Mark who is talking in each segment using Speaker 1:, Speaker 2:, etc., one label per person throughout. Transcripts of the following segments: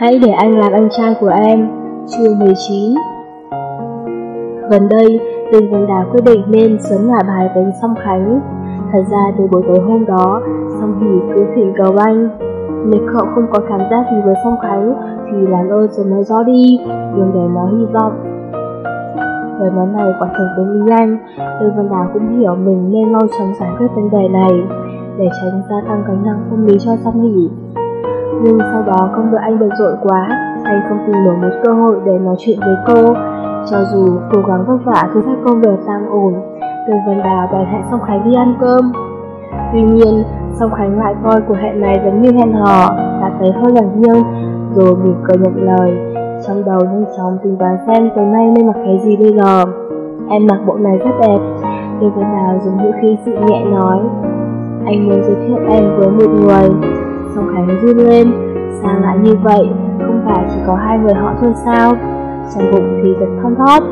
Speaker 1: Hãy để anh làm anh trai của em Chương 19 Gần đây, Tình Vân Đào quyết định nên sớm ngả bài với Song Khánh. Thật ra từ buổi tối hôm đó, Song Hỷ cứ thỉnh cầu anh. Nếu cậu không có cảm giác gì với Song Khánh Thì làm ơn rồi nói rõ đi Đừng để nó hy vọng. Lời nói này quả thực đúng ý Anh. Linh Vân Đào cũng hiểu mình nên lo chóng giải quyết vấn đề này Để tránh gia tăng gánh nặng tâm lý cho Song Hỷ nhưng sau đó công việc anh bận rộn quá, anh không tìm được một cơ hội để nói chuyện với cô. Cho dù cố gắng vất vả thu xếp công việc tạm ổn, từ Vân Đào bèn hẹn Song Khánh đi ăn cơm. Tuy nhiên, Song Khánh lại coi cuộc hẹn này giống như hẹn hò, đã thấy hơi lần nghiêng, rồi mỉm cười nhận lời. Trong đầu nhanh chóng tính toán xem tối nay nên mặc cái gì bây giờ. Em mặc bộ này rất đẹp. từ Vân Đào dùng ngữ khí dịu nhẹ nói, anh muốn giới thiệu em với một người. Song Khánh run lên, sao lại như vậy, không phải chỉ có hai người họ thôi sao? Trong bụng thì giật thon thót,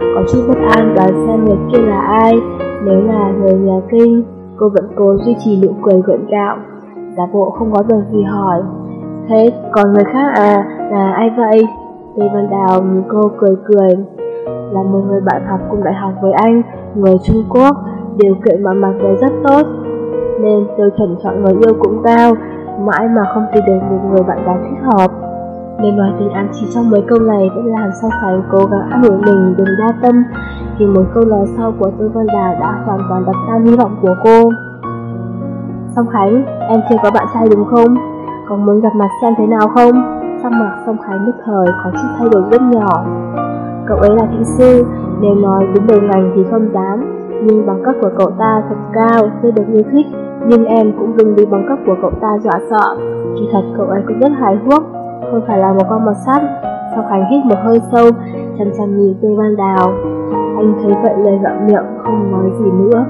Speaker 1: có chút bất an đoán xem người kia là ai, nếu là người nhà kinh, cô vẫn cố duy trì nụ cười gượng gạo, giả bộ không có việc gì hỏi. Thế còn người khác à, là ai vậy? Lê Văn Đào nhìn cô cười cười, là một người bạn học cùng đại học với anh, người Trung Quốc, điều kiện mà mặc về rất tốt, nên tôi chuẩn chọn người yêu cũng cao, mãi mà không tìm được một người bạn gái thích hợp. Nên nói tình Anh chỉ trong mấy câu này vẫn làm sao Khánh cố gắng an ủi mình đừng đa tâm, thì một câu nói sau của Tư Văn Đào đã hoàn toàn đập tan hy vọng của cô. Song Khánh, em chưa có bạn trai đúng không? Còn muốn gặp mặt xem thế nào không? Sắc mặt Song Khánh nhất thời có chút thay đổi rất nhỏ. Cậu ấy là kỹ sư, nếu nói đúng đầu ngành thì không dám, nhưng bằng cấp của cậu ta thật cao, chưa được yêu thích nhưng em cũng đừng bị bóng cấp của cậu ta dọa sợ. Kỳ thật cậu ấy cũng rất hài hước, Không phải là một con mọt sắt. Sau Khánh hít một hơi sâu, Chăm chăm nhìn Tây Văn Đào. Anh thấy vậy lời gặm miệng, không nói gì nữa.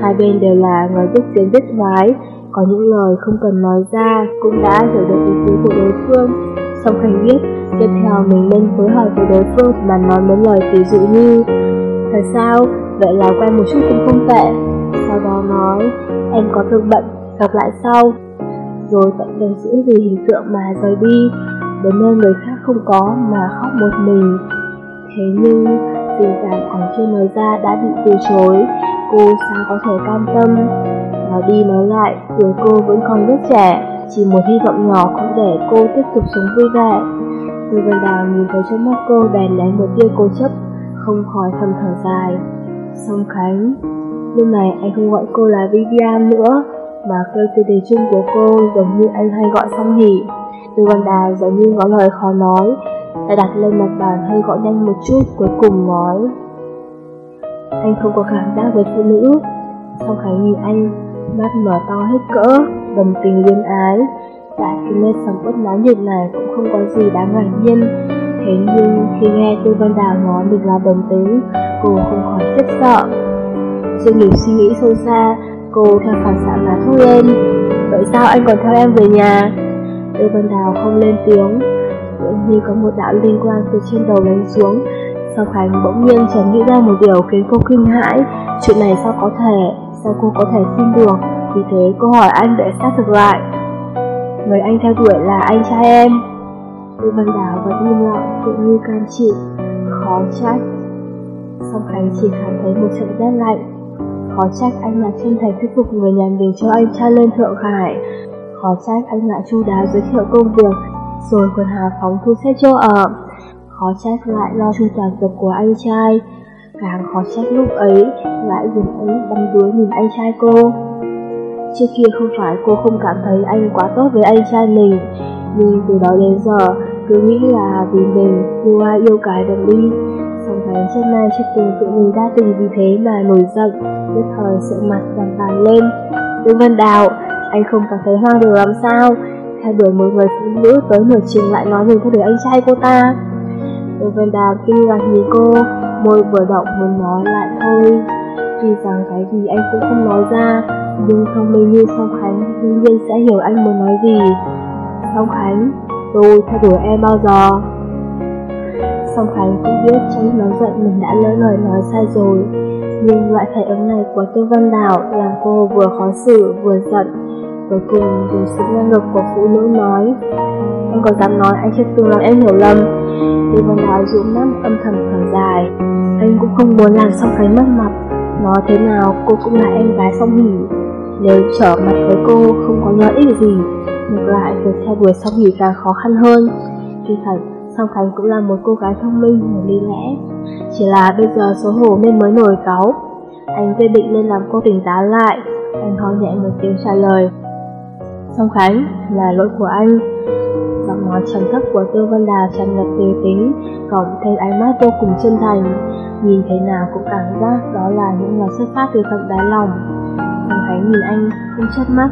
Speaker 1: Hai bên đều là người giúp tiếng rất nói Có những lời không cần nói ra Cũng đã hiểu được ý tứ của đối phương. Song Khánh biết Tiếp theo mình nên phối hợp với đối phương Mà nói mấy lời ví dụ như, Thật sao? Vậy là quen một chút cũng không tệ. Sau đó nói em có thương bận, gặp lại sau. Rồi tận tình giữ vì hình tượng mà rời đi, đến nơi người khác không có mà khóc một mình. Thế nhưng, tình cảm còn chưa nói ra đã bị từ chối, cô sao có thể cam tâm. Nói đi nói lại, tuổi cô vẫn còn rất trẻ, chỉ một hy vọng nhỏ cũng để cô tiếp tục sống vui vẻ. Lưu Vân Đào nhìn thấy trong mắt cô đèn lén một tia cố chấp, không khỏi thầm thở dài. Song Khánh Lúc này anh không gọi cô là Vivian nữa, mà kêu tiêu đề chung của cô giống như anh hay gọi song hỉ. Từ bàn đà giống như có lời khó nói, đã đặt lên mặt bàn hơi gọi nhanh một chút cuối cùng nói. Anh không có cảm giác với phụ nữ. Song Khánh nhìn anh, mắt mở to hết cỡ, đồng tình liên ái. Tại cái nơi sầm uất náo nhiệt này cũng không có gì đáng ngạc nhiên. Thế nhưng khi nghe Tư Văn Đào nói mình là đồng tính, cô không khỏi rất sợ. Dương Nghiệp suy nghĩ sâu xa, cô theo phản xạ mà thốt lên. Vậy sao anh còn theo em về nhà? Lê Văn Đào không lên tiếng, dường như có một đạo linh quang từ trên đầu đánh xuống. Sau Khánh bỗng nhiên chợt nghĩ ra một điều khiến cô kinh hãi. Chuyện này sao có thể? Sao cô có thể tin được? Vì thế cô hỏi anh để xác thực lại. Người anh theo đuổi là anh trai em. Lê Văn Đào vẫn im lặng, tự như can chịu, khó trách. Song Khánh chỉ cảm thấy một trận rét lạnh, Khó trách anh lại chân thành thuyết phục người nhà mình cho anh cha lên Thượng Hải. Khó trách anh lại chu đáo giới thiệu công việc, rồi còn hà phóng thu xếp chỗ ở. Khó trách lại lo chu toàn việc của anh trai. Càng khó trách lúc ấy lại dùng ấy đâm đuối nhìn anh trai cô. Trước kia không phải cô không cảm thấy anh quá tốt với anh trai mình, nhưng từ đó đến giờ cứ nghĩ là vì mình yêu ai yêu cái được đi Thái trước nay chưa từng tự mình đa tình vì thế mà nổi giận, nhất thời sợ mặt vàng vàng lên. Đương Văn Đào, anh không cảm thấy hoang đường làm sao? Theo đuổi một người phụ nữ tới nửa chừng lại nói mình theo được anh trai cô ta. Đương Văn Đào kinh ngạc nhìn cô, môi vừa động muốn nói lại thôi. Tuy rằng cái gì anh cũng không nói ra, nhưng thông minh như Song Khánh đương nhiên sẽ hiểu anh muốn nói gì. Song Khánh, tôi theo đuổi em bao giờ? Song Khánh cũng biết trong lúc nóng giận mình đã lỡ lời nói sai rồi. Nhưng loại phản ứng này của Tư Văn Đào làm cô vừa khó xử, vừa giận Cuối cùng dùng sức ngang lực của phụ nữ nói Anh có dám nói anh chưa từng làm em hiểu lầm. Tiêu Văn Đào dũng mắt âm thầm thở dài. Anh cũng không muốn làm Phong Khánh mất mặt, Nói thế nào cô cũng là em gái song hỉ. Nếu trở mặt với cô không có lợi ích gì, Ngược lại việc theo đuổi song hỉ càng khó khăn hơn. Tuy thật Song Khánh cũng là một cô gái thông minh và lý lẽ. Chỉ là bây giờ xấu hổ nên mới nổi cáu. Anh quyết định nên làm cô tỉnh táo lại. Anh ho nhẹ một tiếng trả lời. Song Khánh, là lỗi của anh. Giọng nói trầm thấp của Tiêu Văn Đà tràn ngập tề tính Cộng thêm ánh mắt vô cùng chân thành. Nhìn thế nào cũng cảm giác đó là những lời xuất phát từ tận đáy lòng. Song Khánh nhìn anh không chớp mắt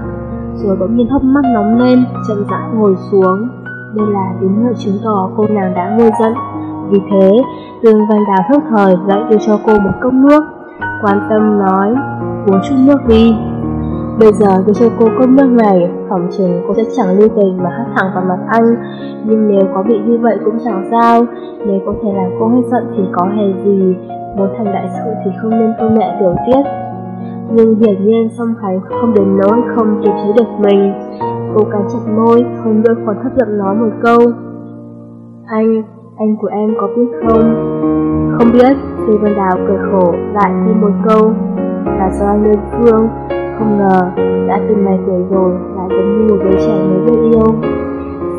Speaker 1: Rồi bỗng nhiên hốc mắt nóng lên, chậm rãi ngồi xuống đây là tín hiệu chứng tỏ cô nàng đã nguôi giận. Vì thế, Tương Văn Đào thức thời lại đưa cho cô một cốc nước. Quan tâm nói, uống chút nước đi. Bây giờ tôi cho cô cốc nước này, phòng chừng cô sẽ chẳng lưu tình mà hắt thẳng vào mặt anh. Nhưng nếu có bị như vậy cũng chẳng sao, nếu có thể làm cô hết giận thì có hề gì. Muốn thành đại sự thì không nên công nghệ tiểu tiết. Nhưng hiển nhiên Song Khánh không đến nỗi không kiềm chế được mình. Cô cắn chặt môi, hơn đôi còn thấp giọng nói một câu. Anh, anh của em có biết không? Không biết, Lê Văn Đào cười khổ lại thêm một câu. Là do anh lên phương, không ngờ đã từng này tuổi rồi lại giống như một đứa trẻ mới được yêu.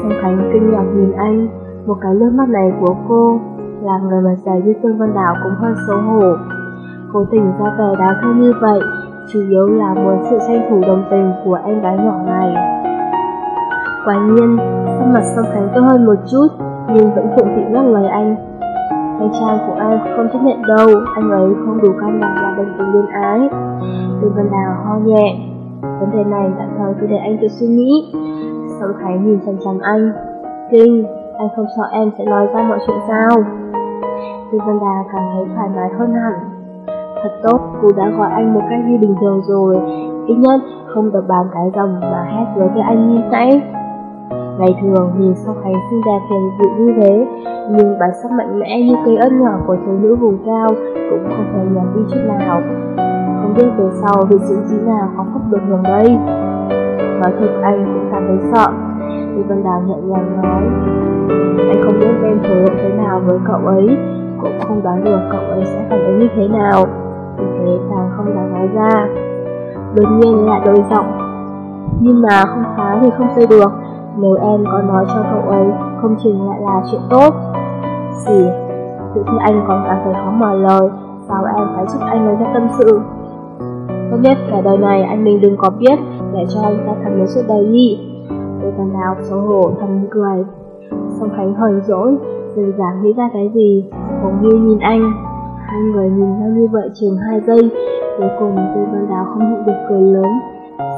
Speaker 1: Song Khánh kinh ngạc nhìn anh, một cái nước mắt này của cô, làm người mà dài như Tương Văn Đào cũng hơi xấu hổ. Cố tình ra vẻ đáng thương như vậy, chủ yếu là muốn sự tranh thủ đồng tình của em gái nhỏ này. Quả nhiên, sắc mặt song khánh tốt hơn một chút, nhưng vẫn phụng thị ngắt lời anh. Anh trai của anh không chấp nhận đâu, anh ấy không đủ can đảm là đồng tình liên ái. Từ vân đào ho nhẹ, vấn đề này tạm thời cứ để anh tự suy nghĩ. Song khánh nhìn chằm chằm anh. Kinh, anh không sợ em sẽ nói ra mọi chuyện sao? Từ vân đào cảm thấy thoải mái hơn hẳn. Thật tốt, cô đã gọi anh một cách như bình thường rồi, ít nhất không được bàn cái dòng mà hét với cái anh như nãy. Ngày thường nhìn sau Khánh xinh đẹp hiền dịu như thế, nhưng bản sắc mạnh mẽ như cây ớt nhỏ của thiếu nữ vùng cao cũng không thể nhạt đi chút nào. Không biết về sau vị sĩ trí nào có khóc được đường đây. Nói thật anh cũng cảm thấy sợ. Lý Vân Đào nhẹ nhàng nói, anh không biết nên thể hiện thế nào với cậu ấy, cũng không đoán được cậu ấy sẽ phản ứng như thế nào. Vì thế càng không dám nói ra. Đột nhiên lại đổi giọng, nhưng mà không phá thì không xây được nếu em có nói cho cậu ấy, không chừng lại là chuyện tốt. Gì? Tự khi anh còn cảm thấy khó mở lời, sao em phải giúp anh lấy ra tâm sự? Tốt nhất cả đời này anh mình đừng có biết, để cho anh ta thầm nhớ suốt đời đi. Tôi còn đào xấu hổ thầm cười. Song Khánh hờn dỗi, dần dàng nghĩ ra cái gì, cũng như nhìn anh. Hai người nhìn nhau như vậy chừng hai giây, cuối cùng tôi Văn Đào không nhịn được cười lớn.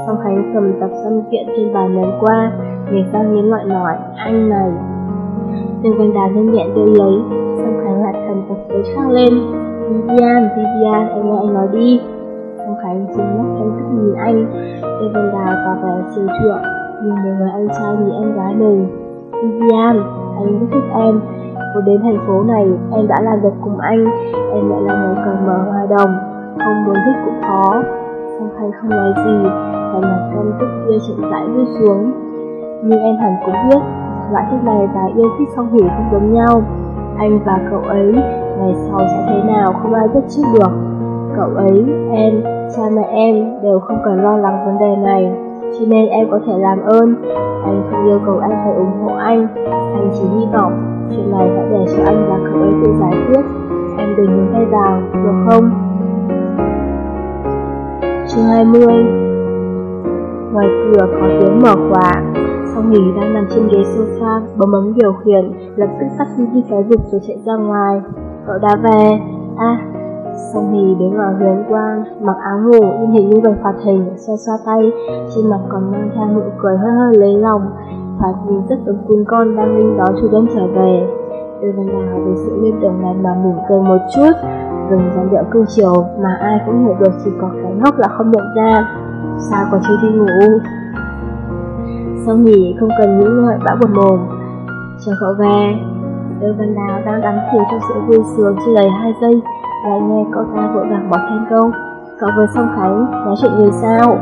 Speaker 1: Song Khánh cầm tập văn kiện trên bàn ném qua, Người sau nghiến loại nói, anh này Đường Văn Đào lên nhẹ tôi lấy Xong Khánh lại thần tập với sao lên. Vivian, Vivian, em nghe anh nói đi. Xong Khánh dừng mắt canh thức nhìn anh. Đường Văn Đào tỏ vẻ chiều chuộng Nhưng một người anh trai nhìn em gái mình. Vivian, anh rất thích em. Vừa đến thành phố này, em đã làm việc cùng anh. Em lại là người cởi mở hoa đồng Không muốn thích cũng khó. Xong Khánh không nói gì Và mặt con tức kia chậm rãi rơi xuống nhưng em hẳn cũng biết, loại thích này và yêu thích song hỉ không giống nhau. Anh và cậu ấy ngày sau sẽ thế nào không ai biết trước được. Cậu ấy, em, cha mẹ em đều không cần lo lắng vấn đề này. Cho nên em có thể làm ơn Anh không yêu cầu anh phải ủng hộ anh Anh chỉ hy vọng Chuyện này hãy để cho anh và cậu ấy tự giải quyết Em đừng nhúng tay vào, được không? Chương 20 Ngoài cửa có tiếng mở khóa Phong Nghỉ đang nằm trên ghế sofa, bấm ấm điều khiển, lập tức tắt đi cái dục rồi chạy ra ngoài. Cậu đã về. À, Phong Nghỉ đứng ở hướng quang, mặc áo ngủ, nhưng hình như vừa phạt hình, xoa xoa tay, trên mặt còn mang theo nụ cười hơi hơi lấy lòng. Thoạt nhìn rất ấm cún con đang linh đó chủ đêm trở về. Đôi lần nào với sự liên tưởng này mà mỉm cười một chút, dùng dáng điệu cương chiều mà ai cũng hiểu được chỉ có cái ngốc là không nhận ra. Sao còn chưa đi ngủ? Sau nghỉ không cần những loại bão buồn mồm Chờ cậu về Đôi Văn Đào đang đắm chìm trong sự vui sướng chưa đầy hai giây Lại nghe cậu ta vội vàng bỏ thêm câu Cậu vừa xong Khánh, nói chuyện người sao?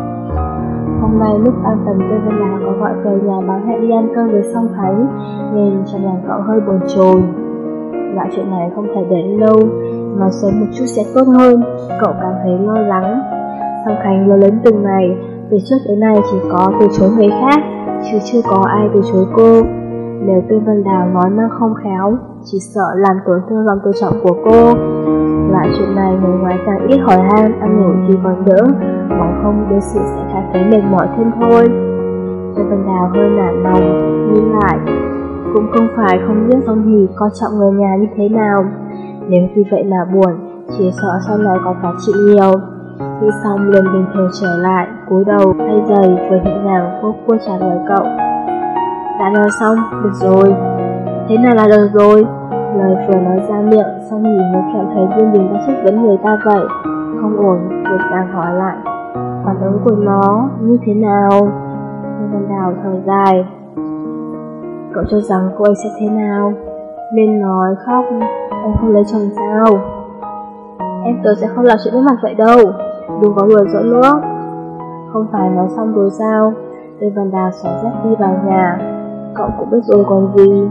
Speaker 1: Hôm nay lúc an tầm Tư Vân Đào có gọi về nhà báo hẹn đi ăn cơm với Song Khánh Nên trong lòng cậu hơi bồn chồn. Loại chuyện này không thể để lâu Nói sớm một chút sẽ tốt hơn. Cậu cảm thấy lo lắng. Song Khánh lo lớn từng ngày Từ trước đến nay chỉ có từ chối người khác. Chứ chưa có ai từ chối cô. Nếu Tư Vân Đào nói năng không khéo, Chỉ sợ làm tổn thương lòng tự trọng của cô. Loại chuyện này người ngoài càng ít hỏi han, Ăn ngủ thì còn đỡ Bằng không đôi sự sẽ cảm thấy mệt mỏi thêm thôi. Tư Vân Đào hơi nản lòng, nhìn lại. Cũng không phải không biết Phong gì coi trọng người nhà như thế nào. Nếu vì vậy mà buồn, Chỉ sợ sau này còn phải chịu nhiều khi xong liền bình thường trở lại cúi đầu thay giày vừa nhẹ nhàng vô cua trả lời cậu. Đã nói xong, được rồi. Thế nào là được rồi? Lời vừa nói ra miệng Xong nhìn mới cảm thấy viên đình đã chất vấn người ta vậy. Không ổn, vội vàng hỏi lại. Phản ứng của nó như thế nào? Lê Văn Đào thở dài. Cậu cho rằng cô ấy sẽ thế nào? Nên nói khóc. Em không lấy chồng sao? Em tớ sẽ không làm chuyện với mặt vậy đâu. Đừng có lừa dỗi nữa. Không phải nói xong rồi sao? Lê Văn Đào xóa dép đi vào nhà. Cậu cũng biết rồi còn gì.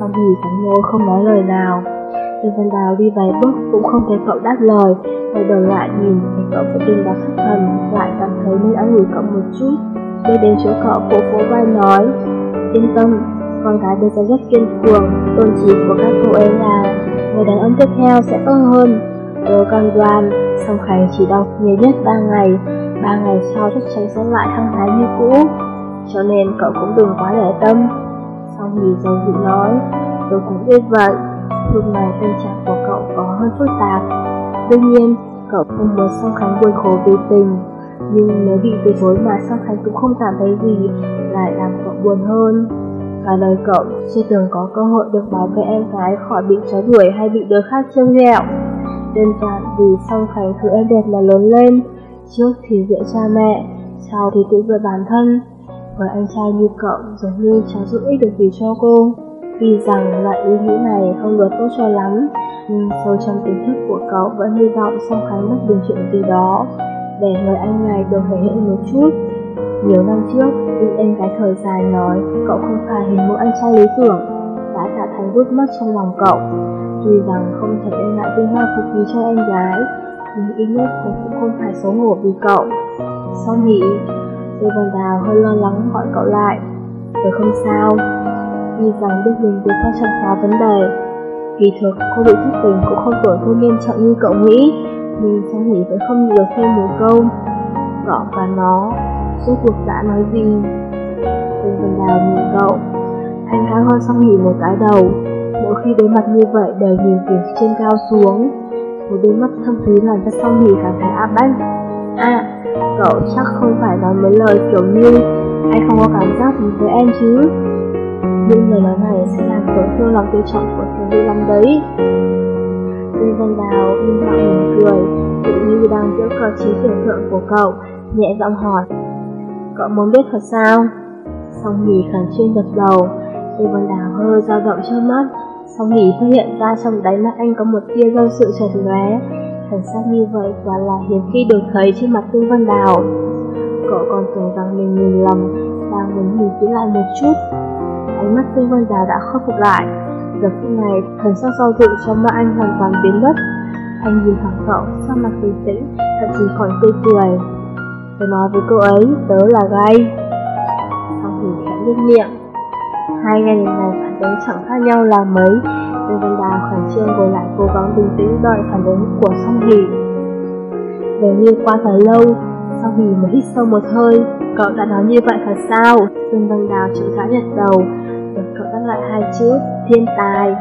Speaker 1: Xong thì cánh môi không nói lời nào Lê Văn Đào đi vài bước cũng không thấy cậu đáp lời. Quay đầu lại nhìn thấy cậu có tình vào khắc thần Lại cảm thấy nên ăn ủi cậu một chút. Đi đến chỗ cậu phố phố vai nói Yên tâm, con gái bây giờ rất kiên cường Tôn chỉ của các cô ấy là Người đàn ông tiếp theo sẽ tốt hơn. Ờ, Tớ cam đoan Song Khánh chỉ đau nhiều nhất 3 ngày 3 ngày sau chắc chắn sẽ lại hăng hái như cũ. Cho nên cậu cũng đừng quá để tâm. Song Hỷ dầu dĩ nói, Tôi cũng biết vậy. Lúc này tâm trạng của cậu có hơi phức tạp. Đương nhiên, Cậu không muốn Song Khánh buồn khổ vì tình. Nhưng nếu bị từ chối mà Song Khánh cũng không cảm thấy gì, Lại làm cậu buồn hơn. Cả lời cậu. Chưa từng có cơ hội được bảo vệ em gái khỏi bị trói đuổi hay bị đứa khác trêu ghẹo. Đơn giản vì Song Khánh thứ em đẹp mà lớn lên, Trước thì dựa cha mẹ, Sau thì tự dựa bản thân. Với anh trai như cậu, giống như cháu giúp ích được gì cho cô. Vì rằng loại ý nghĩ này không được tốt cho lắm, Nhưng sâu trong tiềm thức của cậu vẫn hy vọng Song Khánh mất đường chuyện gì đó, Để người anh này được thể hiện một chút. Nhiều năm trước, khi em gái thời dài nói cậu không phải hình mẫu anh trai lý tưởng đã tạo thành vút mất trong lòng cậu Tuy rằng không thể đem lại vinh hoa phục khí cho em gái, nhưng ít nhất cậu cũng không phải xấu hổ vì cậu. Sau nghĩ, Tôi còn Đào hơi lo lắng gọi cậu lại. Tôi không sao, vì rằng biết mình vượt qua trọng phá vấn đề. Kỳ thực, cô bị thất tình cũng không tổn thương nghiêm trọng như cậu nghĩ, nhưng sao nghĩ vẫn không được thêm một câu. Cậu và nó, suốt cuộc đã nói gì? Tần Văn Đào nhìn cậu, anh cao hơn xong nghỉ một cái đầu. Mỗi khi đối mặt như vậy đều nhìn từ trên cao xuống. Một đôi mắt thâm thúy làm cho song hỉ cảm thấy áp bách. À, cậu chắc không phải nói mấy lời kiểu như Anh không có cảm giác gì với em chứ. Nhưng lời nói này sẽ làm tổn thương lòng tự trọng của thiếu nữ lắm đấy. Tần Văn Đào im lặng mỉm cười Tự như đang giữa cờ trí tưởng tượng của cậu Nhẹ giọng hỏi Cậu muốn biết thật sao? Song Hỷ khẩn trương gật đầu. Lê Văn Đào hơi dao động cho mắt. Song nghỉ phát hiện ra trong đáy mắt anh có một tia do sự chợt lóe. Thần sắc như vậy quả là hiếm khi được thấy trên mặt Tư Văn Đào. Cậu còn tưởng rằng mình nhìn lầm, Đang muốn nhìn kỹ lại một chút. Ánh mắt Tư Văn Đào đã khôi phục lại. Giờ phút này, thần sắc do dự trong mắt anh hoàn toàn biến mất. Anh nhìn thẳng cậu, sắc mặt bình tĩnh, Thậm chí còn tươi cười. Tôi nói với cô ấy, tớ là gay. Xong thì khẽ nhếch miệng, Hai ngày này phản ứng chẳng khác nhau là mấy. Lê vân Đào khẩn trương ngồi lại cố gắng bình tĩnh đợi phản ứng của song hỷ. Nếu như qua thời lâu, Song hỷ mới hít sâu một hơi. Cậu đã nói như vậy thật sao? Lê vân Đào chữ gã nhật đầu. Rồi cậu đáp lại hai chữ, Thiên tài.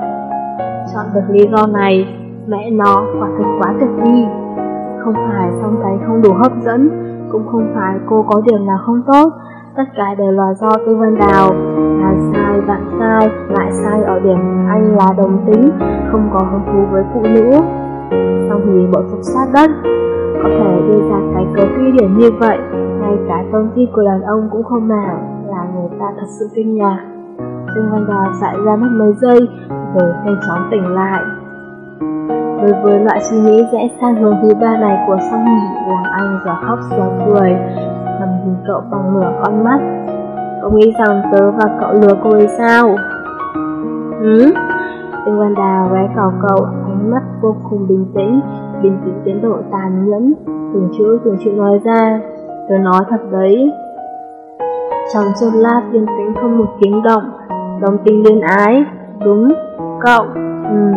Speaker 1: Chọn được lý do này, Mẹ nó quả thật quá tuyệt đi. Không phải song cái không đủ hấp dẫn cũng không phải cô có điểm nào không tốt. Tất cả đều là do Tư Văn Đào. Là sai bạn sai Lại sai ở điểm anh là đồng tính, Không có hứng thú với phụ nữ. Xong thì bộ phục sát đất, Có thể đưa ra cái cớ phi điển như vậy, Ngay cả tôn ti của đàn ông cũng không nào Là người ta thật sự kinh ngạc. Tư Văn Đào dại ra mất mấy giây, Rồi nhanh chóng tỉnh lại. Đối với loại suy nghĩ rẽ sang hướng thứ ba này của song nhị Hoàng Anh giờ khóc giờ cười thầm nhìn cậu bằng nửa con mắt. Cậu nghĩ rằng tớ và cậu lừa cô ấy sao? Ừ? Tinh Văn Đào ghé vào cậu, ánh mắt vô cùng bình tĩnh, bình tĩnh tiến độ tàn nhẫn, từng chữ từng chữ nói ra. Tớ nói thật đấy. Trong chốc lát yên tĩnh không một tiếng động, đồng tình liên ái. Đúng, cậu, ừ.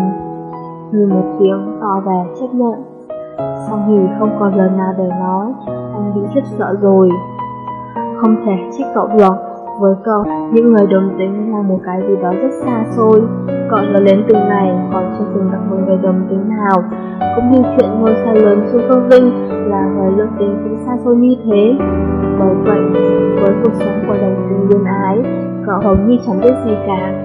Speaker 1: Như một tiếng to về chấp nhận. Song Hỷ không còn lời nào để nói, anh bị rất sợ rồi. Không thể trách cậu được, với cậu, những người đồng tính là một cái gì đó rất xa xôi. Cậu lớn lên từng ngày còn chưa từng gặp một người đồng tính nào. Cũng như chuyện ngôi sao lớn xuống Phương Vinh là người lương tính cũng xa xôi như thế. Bởi vậy, với cuộc sống của đồng tính liên ái, cậu hầu như chẳng biết gì cả.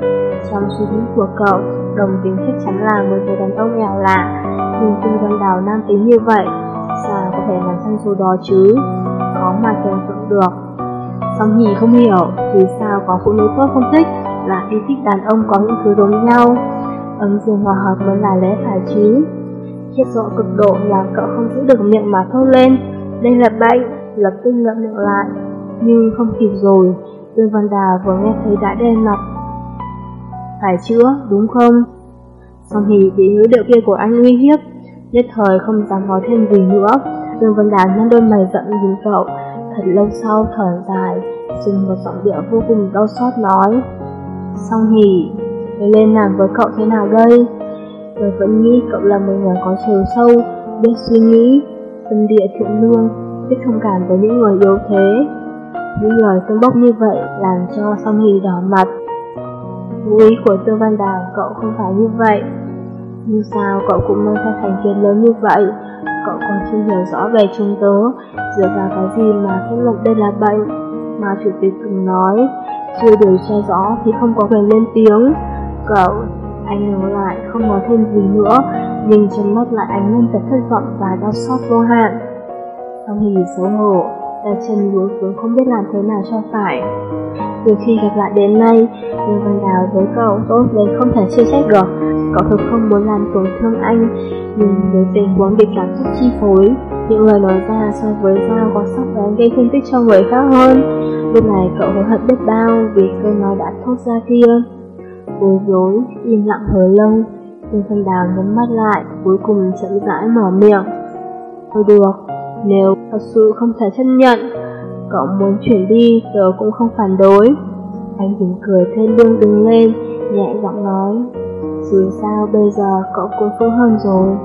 Speaker 1: Trong suy nghĩ của cậu, đồng tính chắc chắn là một người đàn ông nghèo lạ, nhưng tinh văn đào nam tính như vậy, sao có thể làm sang số đó chứ? Khó mà tưởng tượng được. Song nhì không hiểu vì sao có phụ nữ tốt không thích là đi thích đàn ông có những thứ giống nhau. Ấm dương hòa hợp mới là lẽ phải chứ. Khiết sợ cực độ làm cậu không giữ được miệng mà thốt lên. Đây là bệnh, lập tức ngậm miệng lại. Nhưng không kịp rồi, Dương Văn Đà vừa nghe thấy đã đen mặt. Phải chữa, đúng không? Song Hỷ bị ngữ điệu kia của anh uy hiếp, nhất thời không dám nói thêm gì nữa. Dương Văn Đàn nhăn đôi mày giận nhìn cậu, Thật lâu sau thở dài, dùng một giọng điệu vô cùng đau xót nói Song Hỷ, tôi lên làm với cậu thế nào đây? Tôi vẫn nghĩ cậu là một người có chiều sâu, biết suy nghĩ, tâm địa thiện lương, biết thông cảm với những người yếu thế. Những lời tương bốc như vậy làm cho song Hỷ đỏ mặt. Ngụ ý của Tương Văn Đào cậu không phải như vậy. Nhưng sao cậu cũng mang theo thành kiến lớn như vậy? Cậu còn chưa hiểu rõ về chúng tớ, dựa vào cái gì mà kết luận đây là bệnh. Mà chủ tịch từng nói, chưa điều tra rõ thì không có quyền lên tiếng. Cậu, anh ngừng lại, không nói thêm gì nữa, nhưng trong mắt lại ánh lên vẻ thất vọng và đau xót vô hạn. Xong hì xấu hổ, tay chân luống cuống không biết làm thế nào cho phải. Từ khi gặp lại đến nay, Lương Văn Đào với cậu tốt đến không thể chia trách được. Cậu thực không muốn làm tổn thương anh, nhưng với tình huống bị cảm xúc chi phối, những lời nói ra so với dao có sắc bén gây thương tích cho người khác hơn. Lúc này cậu hối hận biết bao vì câu nói đã thốt ra kia. Bối rối, im lặng hồi lâu, Lương Văn Đào nhắm mắt lại, cuối cùng chậm rãi mở miệng. Thôi được, nếu thật sự không thể chấp nhận, cậu muốn chuyển đi, tớ cũng không phản đối. Anh mỉm cười thêm lương đứng lên, nhẹ giọng nói, dù sao bây giờ cậu cũng phương hơn rồi.